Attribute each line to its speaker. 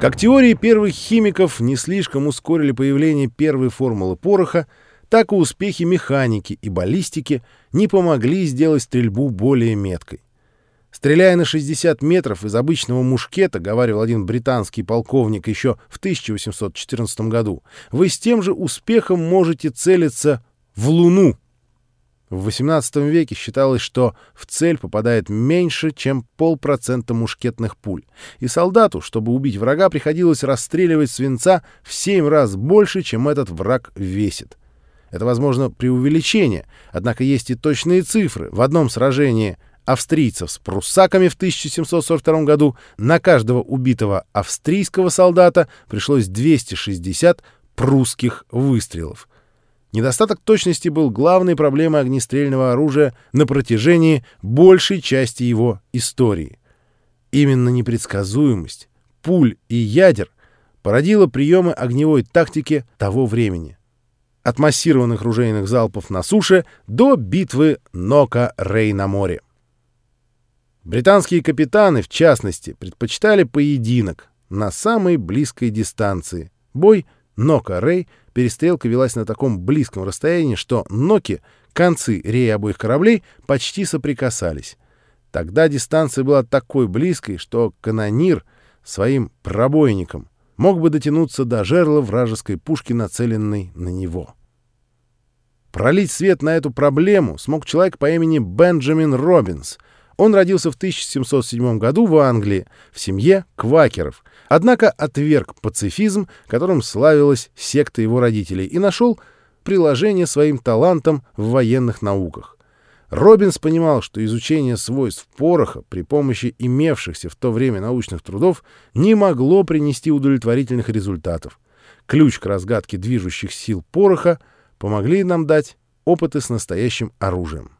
Speaker 1: Как теории первых химиков не слишком ускорили появление первой формулы пороха, так и успехи механики и баллистики не помогли сделать стрельбу более меткой. Стреляя на 60 метров из обычного мушкета, говорил один британский полковник еще в 1814 году, вы с тем же успехом можете целиться в Луну. В XVIII веке считалось, что в цель попадает меньше, чем полпроцента мушкетных пуль, и солдату, чтобы убить врага, приходилось расстреливать свинца в семь раз больше, чем этот враг весит. Это, возможно, преувеличение, однако есть и точные цифры. В одном сражении австрийцев с пруссаками в 1742 году на каждого убитого австрийского солдата пришлось 260 прусских выстрелов. Недостаток точности был главной проблемой огнестрельного оружия на протяжении большей части его истории. Именно непредсказуемость пуль и ядер породила приемы огневой тактики того времени. От массированных ружейных залпов на суше до битвы Нока-Рей на море. Британские капитаны, в частности, предпочитали поединок на самой близкой дистанции. Бой Нока-Рей перестрелка велась на таком близком расстоянии, что Ноки, концы реи обоих кораблей, почти соприкасались. Тогда дистанция была такой близкой, что канонир своим пробойником мог бы дотянуться до жерла вражеской пушки, нацеленной на него. Пролить свет на эту проблему смог человек по имени Бенджамин Робинс — он родился в 1707 году в Англии, в семье квакеров, однако отверг пацифизм, которым славилась секта его родителей, и нашел приложение своим талантам в военных науках. Робинс понимал, что изучение свойств пороха при помощи имевшихся в то время научных трудов не могло принести удовлетворительных результатов. Ключ к разгадке движущих сил пороха помогли нам дать опыты с настоящим оружием.